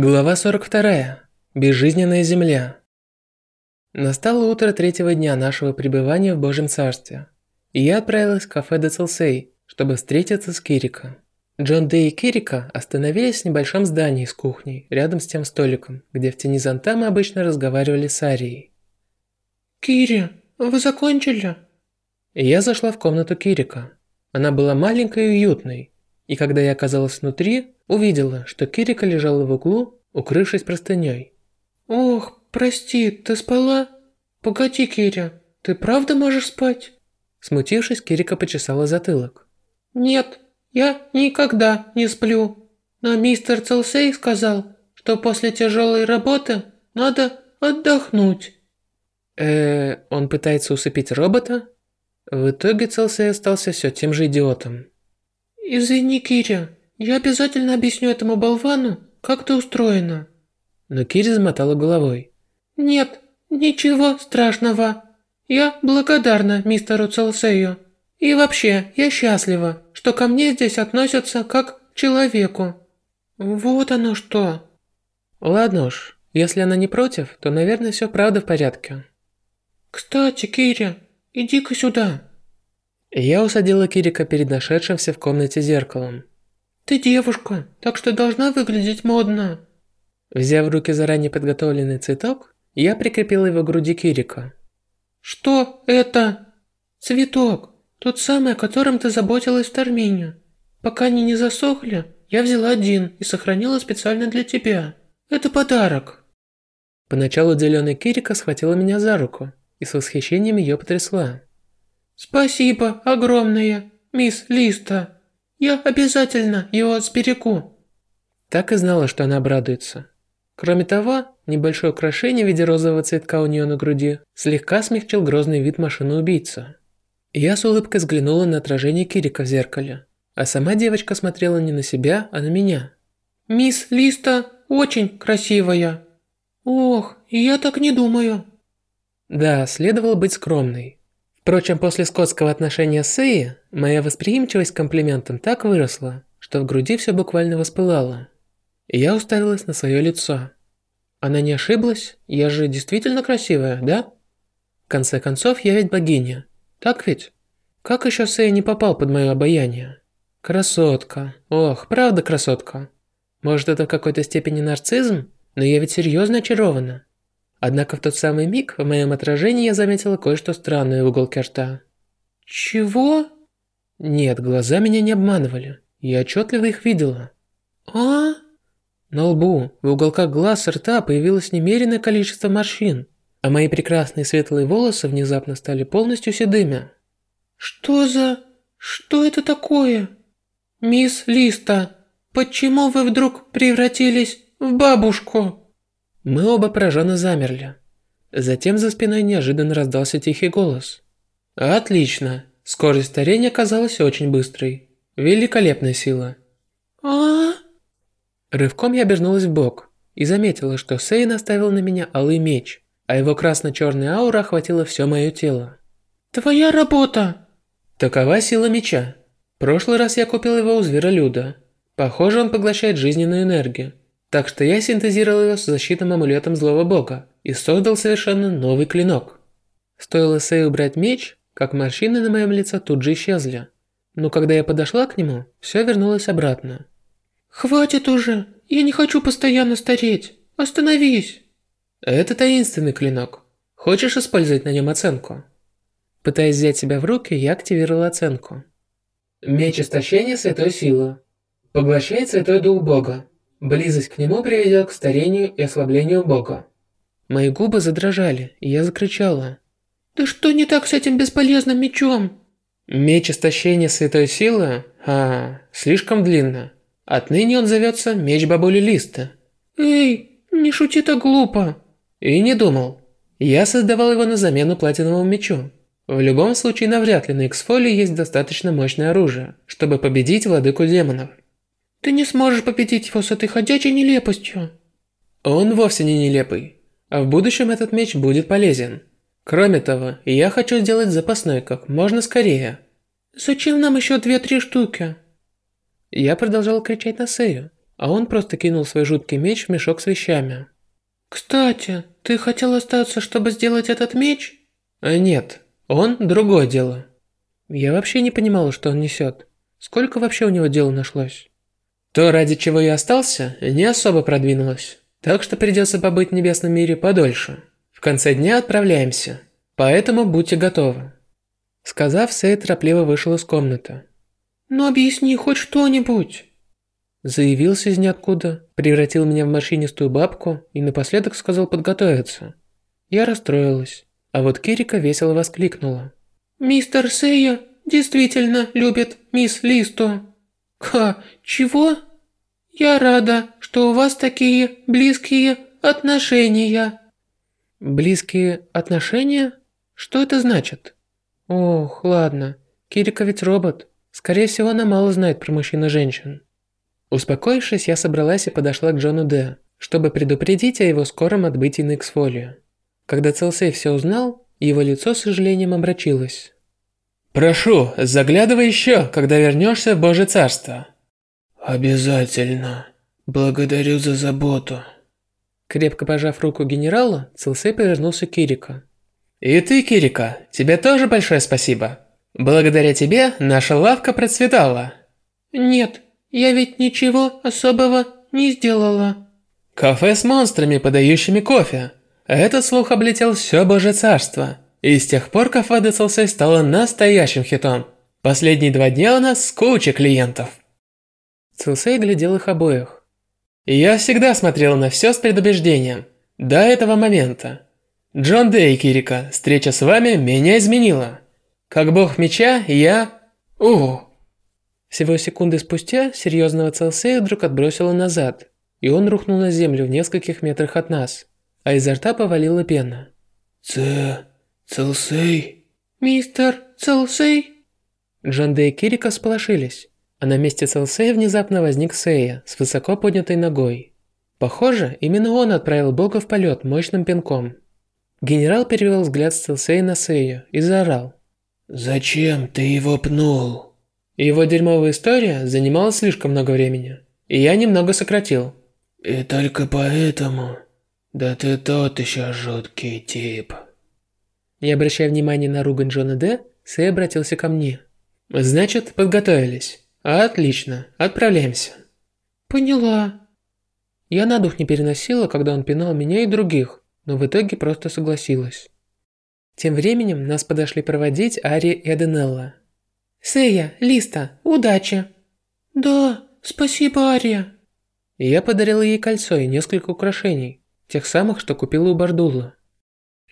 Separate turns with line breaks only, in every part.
Глава 42. Безжизненная земля. Настало утро третьего дня нашего пребывания в Божьем Царстве, и я отправилась в кафе Децелсей, чтобы встретиться с Кирико. Джон Дэй и Кирика остановились в небольшом здании с кухней, рядом с тем столиком, где в тени зонта мы обычно разговаривали с Арией.
«Кири, вы закончили?»
И я зашла в комнату Кирика. Она была маленькой и уютной, и когда я оказалась внутри, увидела, что Кирика лежала в углу, укрывшись простыней.
«Ох, прости, ты спала? Погоди, Киря, ты правда можешь спать?»
Смутившись, Кирика почесала затылок.
«Нет, я никогда не сплю. Но мистер Целсей сказал, что после тяжелой работы надо отдохнуть».
Э, он пытается усыпить робота? В итоге Целсей остался все тем же идиотом.
«Извини, Киря, я обязательно объясню этому болвану, как ты устроена».
Но Киря замотала головой.
«Нет, ничего страшного. Я благодарна мистеру Целсею. И вообще, я счастлива, что ко мне здесь относятся как к человеку. Вот оно что».
Ладно уж, если она не против, то, наверное, все правда в порядке.
«Кстати, Киря, иди-ка сюда».
Я усадила Кирика перед нашедшимся в комнате зеркалом.
«Ты девушка, так что должна выглядеть модно».
Взяв в руки заранее подготовленный цветок, я прикрепила его к груди Кирика.
«Что это?» «Цветок, тот самый, о котором ты заботилась в Тармине. Пока они не засохли, я взяла один и сохранила специально для тебя. Это подарок».
Поначалу зеленая Кирика схватила меня за руку и с восхищением ее потрясла.
«Спасибо огромное, мисс Листа. Я обязательно его сберегу».
Так и знала, что она обрадуется. Кроме того, небольшое украшение в виде розового цветка у нее на груди слегка смягчил грозный вид машины-убийцы. Я с улыбкой взглянула на отражение Кирика в зеркале, а сама девочка смотрела не на себя, а на меня.
«Мисс Листа очень красивая». «Ох, я так не думаю».
Да, следовало быть скромной. Впрочем, после скотского отношения с Сеи, моя восприимчивость к комплиментам так выросла, что в груди все буквально воспылало. И я уставилась на свое лицо. Она не ошиблась? Я же действительно красивая, да? В конце концов, я ведь богиня. Так ведь? Как еще Сэй не попал под мое обаяние? Красотка. Ох, правда красотка. Может, это в какой-то степени нарцизм? Но я ведь серьезно очарована. Однако в тот самый миг в моем отражении я заметила кое-что странное в уголке рта.
«Чего?»
Нет, глаза меня не обманывали. Я отчетливо их видела.
«А?»
На лбу, в уголках глаз и рта появилось немереное количество морщин, а мои прекрасные светлые волосы внезапно стали полностью седыми.
«Что за... что это такое?» «Мисс Листа, почему вы вдруг превратились в бабушку?»
Мы оба пораженно замерли. Затем за спиной неожиданно раздался тихий голос. «Отлично! Скорость старения оказалась очень быстрой. Великолепная сила!»
а
Рывком я обернулась в бок и заметила, что Сейн оставил на меня алый меч, а его красно-черная аура охватила все мое тело.
«Твоя работа!»
Такова сила меча. В прошлый раз я купил его у зверолюда. Похоже, он поглощает жизненную энергию. Так что я синтезировал его с защитным амулетом злого бога и создал совершенно новый клинок. Стоило Сэй убрать меч, как морщины на моем лице тут же исчезли. Но когда я подошла к нему, все вернулось обратно.
«Хватит уже! Я не хочу постоянно стареть! Остановись!»
Это таинственный клинок. Хочешь использовать на нем оценку? Пытаясь взять себя в руки, я активировал оценку. Меч истощения святой силы. Поглощает святой дух бога. Близость к нему приведет к старению и ослаблению Бога. Мои губы задрожали, и я закричала.
«Да что не так с этим бесполезным мечом?»
Меч истощения святой силы? А, слишком длинно. Отныне он зовется Меч Бабули Листа.
Эй, не шути так глупо.
И не думал. Я создавал его на замену платиновому мечу. В любом случае, навряд ли на X-Folio есть достаточно мощное оружие, чтобы победить владыку демонов.
Ты не сможешь победить его с этой ходячей нелепостью.
Он вовсе не нелепый. А в будущем этот меч будет полезен. Кроме того, я хочу сделать запасной как можно скорее.
Зачем нам еще две-три штуки?
Я продолжал кричать на Сею, а он просто кинул свой жуткий меч в мешок с вещами.
«Кстати, ты хотел остаться, чтобы сделать этот меч?»
А «Нет, он другое дело». Я вообще не понимала, что он несет. Сколько вообще у него дел нашлось? То, ради чего я остался, не особо продвинулось. Так что придется побыть в небесном мире подольше. В конце дня отправляемся. Поэтому будьте готовы. Сказав, Сэй торопливо вышел из комнаты.
«Ну объясни хоть что-нибудь!»
Заявился из ниоткуда, превратил меня в морщинистую бабку и напоследок сказал подготовиться. Я расстроилась, а вот Кирика весело воскликнула.
«Мистер Сэйя действительно любит мисс Листу». «Ха, чего?» «Я рада, что у вас такие близкие отношения».
«Близкие отношения? Что это значит?» «Ох, ладно. Кирика ведь робот. Скорее всего, она мало знает про мужчин и женщин». Успокоившись, я собралась и подошла к Джону Д, чтобы предупредить о его скором отбытии на Эксфолию. Когда Целсей все узнал, его лицо с сожалением омрачилось. «Прошу, заглядывай еще, когда вернешься в Божье Царство».
«Обязательно. Благодарю за заботу».
Крепко пожав руку генерала, Целсей повернулся к Кирико. «И ты, Кирика, тебе тоже большое спасибо. Благодаря тебе наша лавка процветала».
«Нет, я ведь ничего особого не сделала».
«Кафе с монстрами, подающими кофе. Этот слух облетел все Божье Царство. И с тех пор кафе де Целсей стало настоящим хитом. Последние два дня у нас куча клиентов». Целсей глядел их обоих. «Я всегда смотрел на все с предубеждением. До этого момента. Джон Дэй, Кирика, встреча с вами меня изменила. Как бог меча, я... У. Всего секунды спустя серьезного Целсея вдруг отбросило назад, и он рухнул на землю в нескольких метрах от нас, а изо рта повалила пена.
Ц... Целсей?
Мистер Целсей?
Джон Дэй и Кирика сполошились, а на месте Целсея внезапно возник Сея с высоко поднятой ногой. Похоже, именно он отправил бога в полет мощным пинком. Генерал перевел взгляд с Целсея на Сею и заорал.
«Зачем ты его пнул?»
Его дерьмовая история занимала слишком много времени, и я немного сократил.
«И только поэтому? Да ты тот еще жуткий тип».
Не обращая внимания на ругань Джона Д, Сэй обратился ко мне. «Значит, подготовились. Отлично, отправляемся».
«Поняла».
Я на дух не переносила, когда он пинал меня и других, но в итоге просто согласилась. Тем временем нас подошли проводить Ари и Аденелла.
«Сэя, Листа, удачи!» «Да, спасибо, Ария!»
я подарила ей кольцо и несколько украшений, тех самых, что купила у Бардулла.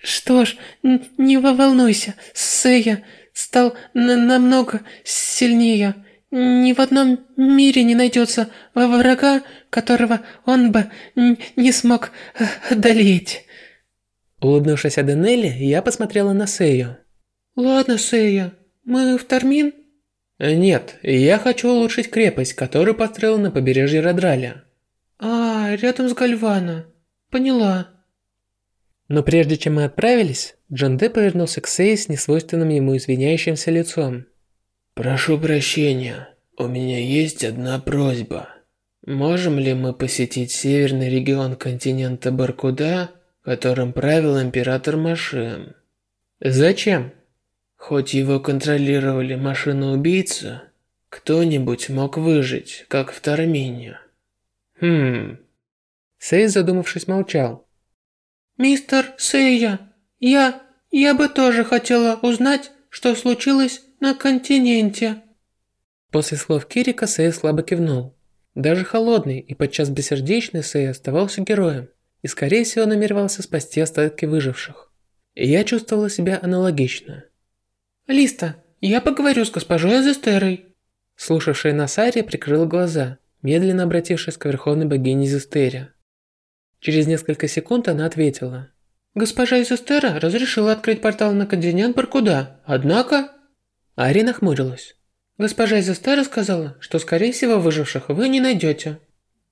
«Что ж, не волнуйся, Сэя стал намного сильнее. Ни в одном мире не найдется врага, которого он бы не смог э, одолеть».
Улыбнувшись Аденелли, я посмотрела на Сею.
«Ладно, Сея, мы в Тармин?»
«Нет, я хочу улучшить крепость, которую построил на побережье Родраля».
«А, рядом с Гальвана. Поняла».
Но прежде чем мы отправились, Джон Де повернулся к Сее с несвойственным ему извиняющимся лицом.
«Прошу прощения, у меня есть одна просьба. Можем ли мы посетить северный регион континента Баркуда которым правил император Машин.
Зачем?
Хоть его контролировали машины-убийцы, кто-нибудь мог выжить, как в Тармине.
Хм. Сей, задумавшись, молчал.
Мистер Сейя, я... я бы тоже хотела узнать, что случилось на континенте.
После слов Кирика Сей слабо кивнул. Даже холодный и подчас бессердечный Сей оставался героем и, скорее всего, намеревался спасти остатки выживших. И я чувствовала себя аналогично.
«Листа, я поговорю с госпожой Зестерой».
Слушавшая нас Ария прикрыла глаза, медленно обратившись к верховной богине Зестере. Через несколько секунд она ответила.
«Госпожа Изестера разрешила открыть портал на континент Баркуда, однако...»
Ария нахмурилась.
«Госпожа Изестера сказала, что, скорее всего, выживших вы не найдете».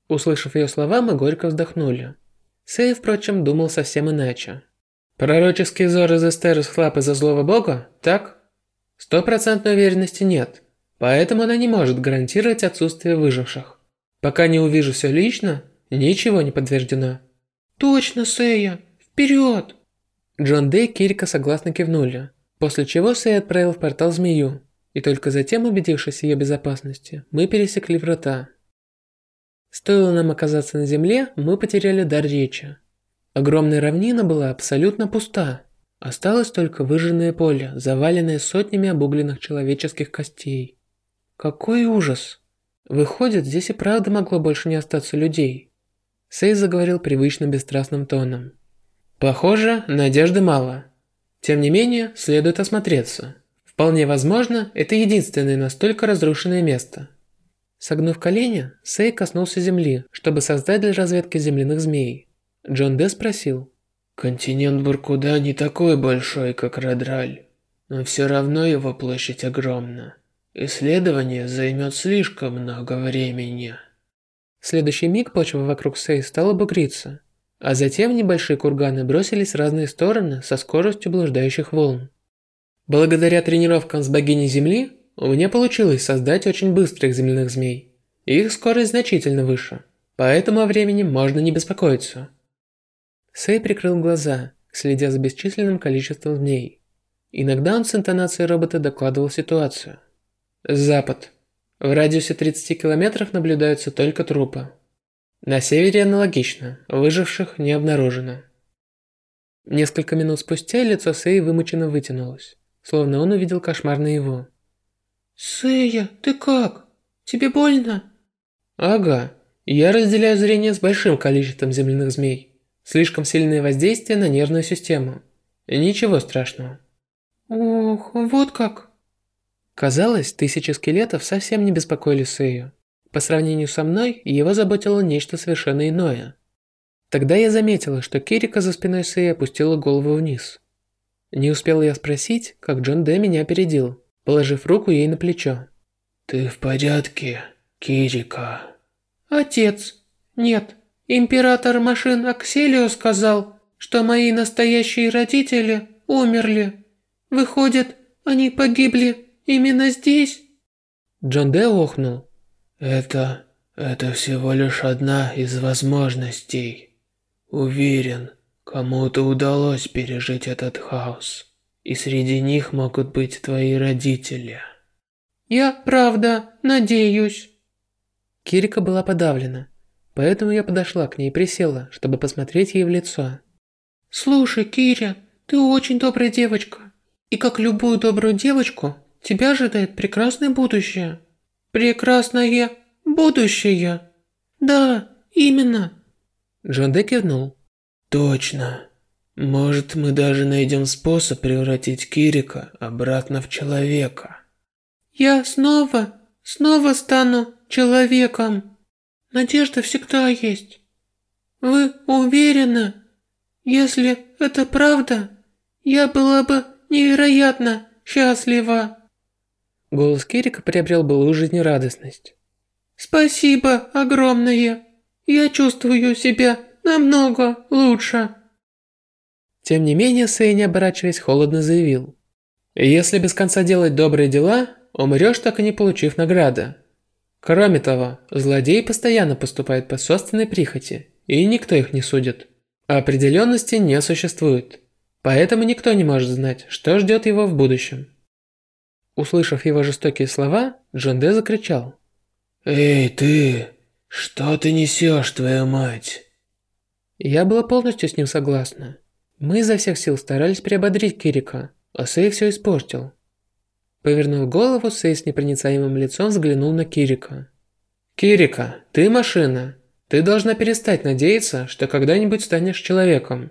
Услышав ее слова, мы горько вздохнули. Сэй, впрочем, думал совсем иначе. Пророческий взор из Эстер схлап из-за злого бога, так? Стопроцентной уверенности нет, поэтому она не может гарантировать отсутствие выживших. Пока не увижу все лично, ничего не подтверждено.
Точно, Сэя. Вперед!
Джон Дэй и Кирика согласно кивнули, после чего Сэй отправил в портал змею, и только затем, убедившись в ее безопасности, мы пересекли врата. Стоило нам оказаться на земле, мы потеряли дар речи. Огромная равнина была абсолютно пуста. Осталось только выжженное поле, заваленное сотнями обугленных человеческих костей. Какой ужас! Выходит, здесь и правда могло больше не остаться людей. Сей заговорил привычно бесстрастным тоном. Похоже, надежды мало. Тем не менее, следует осмотреться. Вполне возможно, это единственное настолько разрушенное место. Согнув колени, Сей коснулся земли, чтобы создать для разведки земляных змей. Джон Д спросил.
«Континент Буркуда не такой большой, как Радраль, но все равно его площадь огромна. Исследование займет слишком много времени».
Следующий миг почва вокруг Сей стала бугриться, а затем небольшие курганы бросились в разные стороны со скоростью блуждающих волн. Благодаря тренировкам с богиней Земли, у меня получилось создать очень быстрых земляных змей. Их скорость значительно выше, поэтому о времени можно не беспокоиться. Сэй прикрыл глаза, следя за бесчисленным количеством змей. Иногда он с интонацией робота докладывал ситуацию. Запад. В радиусе 30 километров наблюдаются только трупы. На севере аналогично, выживших не обнаружено. Несколько минут спустя лицо Сэй вымученно вытянулось, словно он увидел кошмар на его.
«Сэя, ты как? Тебе больно?»
«Ага, я разделяю зрение с большим количеством земляных змей. Слишком сильное воздействие на нервную систему. Ничего страшного.
Ох, вот как.
Казалось, тысячи скелетов совсем не беспокоили Сэю. По сравнению со мной, его заботило нечто совершенно иное. Тогда я заметила, что Кирика за спиной Сэя опустила голову вниз. Не успел я спросить, как Джон Дэ меня опередил, положив руку ей на плечо.
«Ты в порядке, Кирика?»
«Отец, нет, Император машин Акселио сказал, что мои настоящие родители умерли. Выходит, они погибли именно здесь?
Джон охнул.
Это... это всего лишь одна из возможностей. Уверен, кому-то удалось пережить этот хаос. И среди них могут быть твои родители.
Я правда надеюсь.
Кирика была подавлена. Поэтому я подошла к ней и присела, чтобы посмотреть ей в лицо.
«Слушай, Киря, ты очень добрая девочка. И как любую добрую девочку, тебя ожидает прекрасное будущее. Прекрасное будущее. Да, именно».
Джон Де кивнул.
«Точно. Может, мы даже найдем способ превратить Кирика обратно в человека».
«Я снова, снова стану человеком». Надежда всегда есть. Вы уверены? Если это правда, я была бы невероятно счастлива.
Голос Кирика приобрел былую жизнерадостность.
Спасибо огромное. Я чувствую себя намного лучше.
Тем не менее, Сэй, не оборачиваясь, холодно заявил. Если без конца делать добрые дела, умрешь, так и не получив награды. Кроме того, злодеи постоянно поступают по собственной прихоти, и никто их не судит. Определенности не существует, поэтому никто не может знать, что ждет его в будущем. Услышав его жестокие слова, Джон Де закричал.
«Эй, ты! Что ты несешь, твоя мать?»
Я была полностью с ним согласна. Мы изо всех сил старались приободрить Кирика, а Сэй все испортил. Повернув голову, Сэй с непроницаемым лицом взглянул на Кирика. «Кирика, ты машина. Ты должна перестать надеяться, что когда-нибудь станешь человеком».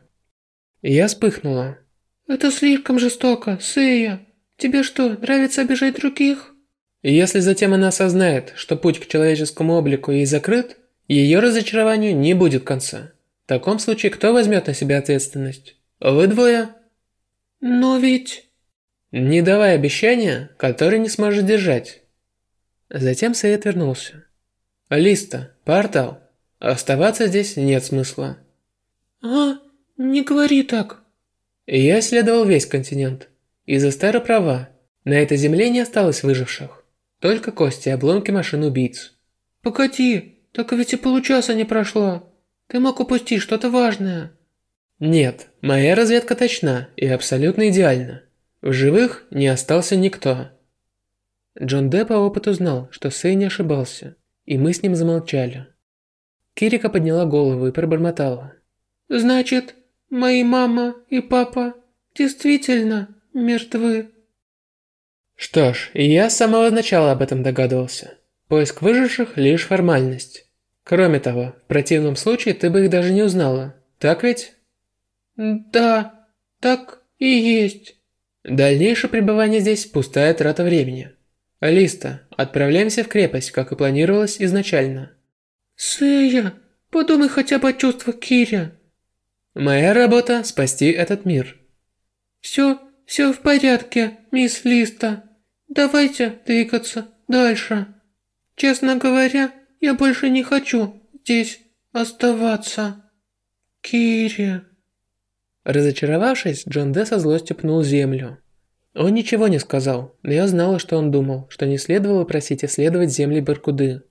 Я вспыхнула.
«Это слишком жестоко, Сэя. Тебе что, нравится обижать других?»
Если затем она осознает, что путь к человеческому облику ей закрыт, ее разочарованию не будет конца. В таком случае кто возьмет на себя ответственность? Вы двое?
Но ведь...
Не давай обещания, которые не сможешь держать. Затем Сэй вернулся. Листа, портал. Оставаться здесь нет смысла.
А, не говори так.
Я исследовал весь континент. Из-за старой права, на этой земле не осталось выживших. Только кости и обломки машин убийц.
Погоди, Так ведь и получаса не прошло. Ты мог упустить что-то важное.
Нет, моя разведка точна и абсолютно идеальна. В живых не остался никто. Джон Де по опыту знал, что Сэй не ошибался, и мы с ним замолчали. Кирика подняла голову и пробормотала.
«Значит, мои мама и папа действительно мертвы?»
Что ж, я с самого начала об этом догадывался. Поиск выживших – лишь формальность. Кроме того, в противном случае ты бы их даже не узнала. Так ведь?
Да, так и есть.
Дальнейшее пребывание здесь – пустая трата времени. Алиста, отправляемся в крепость, как и планировалось изначально.
Сэя, подумай хотя бы о чувствах Кири.
Моя работа – спасти этот мир.
Все, все в порядке, мисс Листа. Давайте двигаться дальше. Честно говоря, я больше не хочу здесь оставаться. Кири.
Разочаровавшись, Джон Де со злостью пнул землю. Он ничего не сказал, но я знала, что он думал, что не следовало просить исследовать земли Баркуды.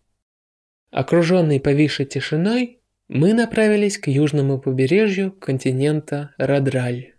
Окруженный повисшей тишиной, мы направились к южному побережью континента Радраль.